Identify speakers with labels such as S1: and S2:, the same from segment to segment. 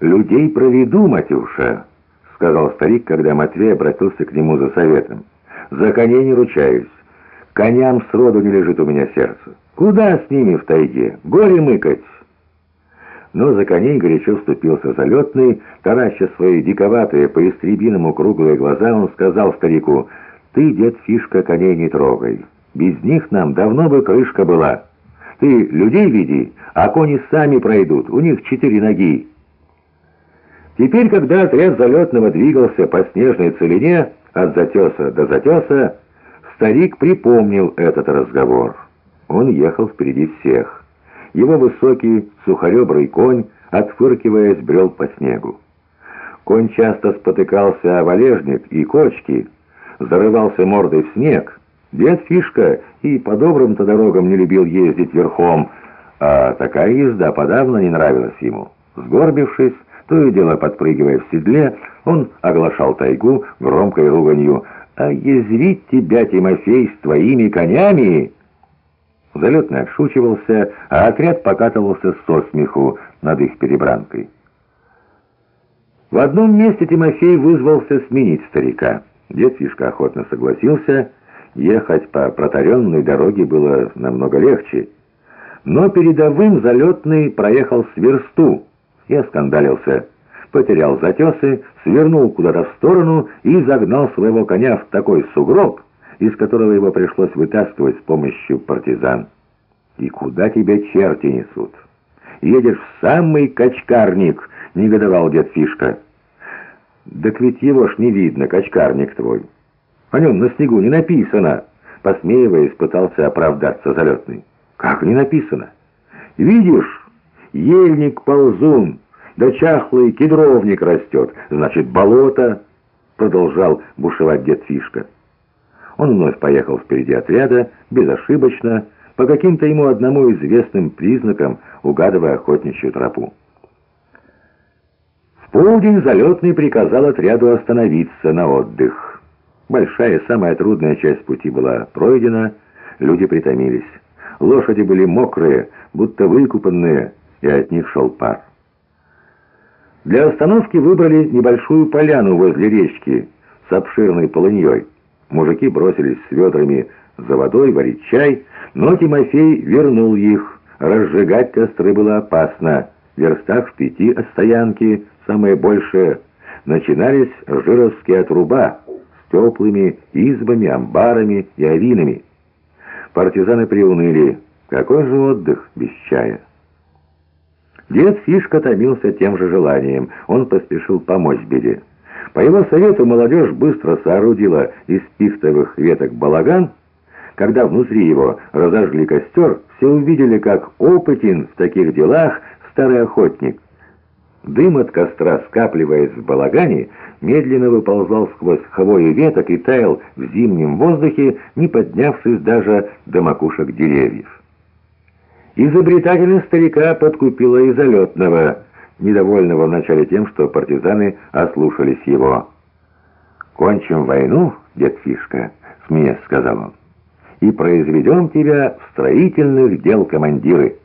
S1: людей проведу, Матюша», — сказал старик, когда Матвей обратился к нему за советом. «За коней не ручаюсь. Коням сроду не лежит у меня сердце. Куда с ними в тайге? Горе мыкать!» Но за коней горячо вступился залетный, тараща свои диковатые, по истребиному круглые глаза, он сказал старику, «Ты, дед Фишка, коней не трогай. Без них нам давно бы крышка была». Ты людей веди, а кони сами пройдут, у них четыре ноги. Теперь, когда отряд залетного двигался по снежной целине от затеса до затеса, старик припомнил этот разговор. Он ехал впереди всех. Его высокий, сухоребрый конь, отфыркиваясь, брел по снегу. Конь часто спотыкался о валежник и кочки, зарывался мордой в снег, Дед Фишка и по добрым-то дорогам не любил ездить верхом, а такая езда подавно не нравилась ему. Сгорбившись, то и дело подпрыгивая в седле, он оглашал тайгу громкой руганью «А язвить тебя, Тимофей, с твоими конями!» Залетный отшучивался, а отряд покатывался со смеху над их перебранкой. В одном месте Тимофей вызвался сменить старика. Дед Фишка охотно согласился, Ехать по протаренной дороге было намного легче. Но передовым залетный проехал с версту и оскандалился. Потерял затесы, свернул куда-то в сторону и загнал своего коня в такой сугроб, из которого его пришлось вытаскивать с помощью партизан. «И куда тебя черти несут? Едешь в самый качкарник!» — негодовал дед Фишка. «Так ведь его ж не видно, качкарник твой». О нем на снегу не написано!» Посмеиваясь, пытался оправдаться залетный. «Как не написано?» «Видишь, ельник-ползун, да чахлый кедровник растет, значит, болото!» Продолжал бушевать дед Фишка. Он вновь поехал впереди отряда, безошибочно, по каким-то ему одному известным признакам, угадывая охотничью тропу. В полдень залетный приказал отряду остановиться на отдых. Большая, самая трудная часть пути была пройдена, люди притомились. Лошади были мокрые, будто выкупанные, и от них шел пар. Для остановки выбрали небольшую поляну возле речки с обширной полыньей. Мужики бросились с ведрами за водой варить чай, но Тимофей вернул их. Разжигать костры было опасно. В верстах в пяти от стоянки, самое большее, начинались жировские отруба, теплыми избами, амбарами и авинами. Партизаны приуныли. Какой же отдых без чая? Дед Фишка томился тем же желанием. Он поспешил помочь беде. По его совету молодежь быстро соорудила из пихтовых веток балаган. Когда внутри его разожгли костер, все увидели, как опытен в таких делах старый охотник. Дым от костра, скапливаясь в балагане, медленно выползал сквозь хвою веток и таял в зимнем воздухе, не поднявшись даже до макушек деревьев. Изобретательность старика подкупила и залетного, недовольного вначале тем, что партизаны ослушались его. «Кончим войну, дед Фишка», — смеясь сказал он, «и произведем тебя в строительных дел командиры.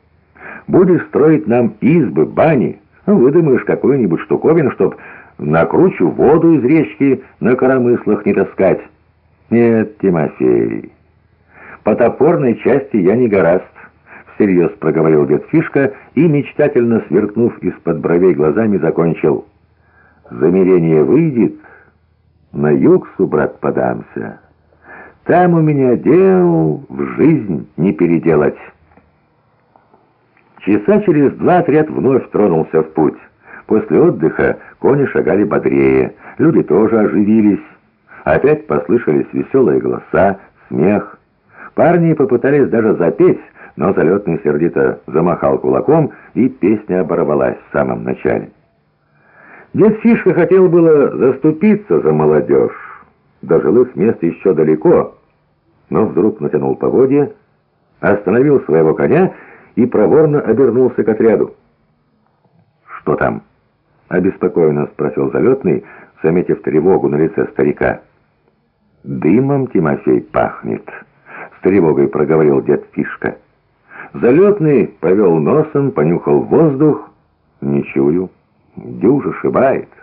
S1: Будешь строить нам избы, бани». Ну, выдумаешь какую-нибудь штуковину, чтоб на кручу воду из речки на коромыслах не таскать. Нет, Тимофей, по топорной части я не гораст, всерьез проговорил дед Фишка и, мечтательно сверкнув из-под бровей глазами, закончил. Замерение выйдет, на юг, брат, подамся. Там у меня дел в жизнь не переделать». Часа через два отряд вновь тронулся в путь. После отдыха кони шагали бодрее, люди тоже оживились. Опять послышались веселые голоса, смех. Парни попытались даже запеть, но залетный сердито замахал кулаком, и песня оборвалась в самом начале. Дед Фишка хотел было заступиться за молодежь. До жилых мест еще далеко, но вдруг натянул поводья, остановил своего коня и проворно обернулся к отряду. «Что там?» — обеспокоенно спросил залетный, заметив тревогу на лице старика. «Дымом, Тимофей, пахнет», — с тревогой проговорил дед Фишка. Залетный повел носом, понюхал воздух. «Не чую. Дюж ошибается.